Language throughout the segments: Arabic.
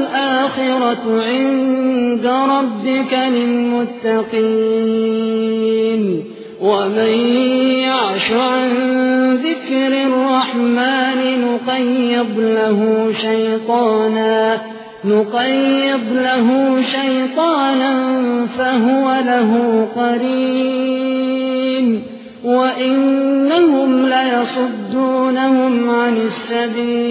والآخرة عند ربك للمتقين. ومن يعش عن ذكر الرحمن نقيض له شيطانا نقيض له شيطانا فهو له قرين. وإنهم ليصدونهم عن السبيل.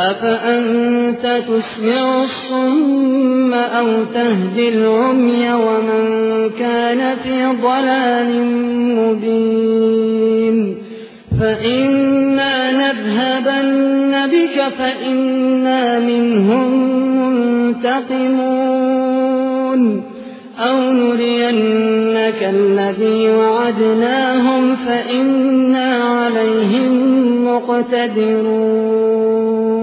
أفأنت تسمع الصم أو تهدي العمي ومن كان في ضلال مبين فإنا نذهبن بك فإنا منهم منتقمون أو نرينك الذي وعدناهم فإنا عليهم مقتدرون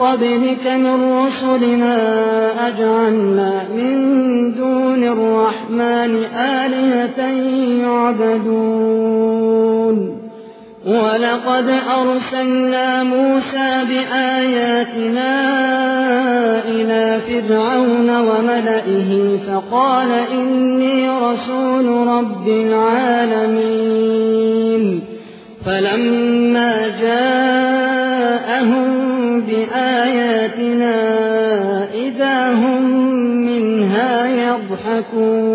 قبلك من رسلنا أجعلنا من دون الرحمن آلهة يعبدون. ولقد أرسلنا موسى بآياتنا إلى فرعون وملئه فقال إني رسول رب العالمين. فلما جاءهم بآياتنا إذا هم منها يضحكون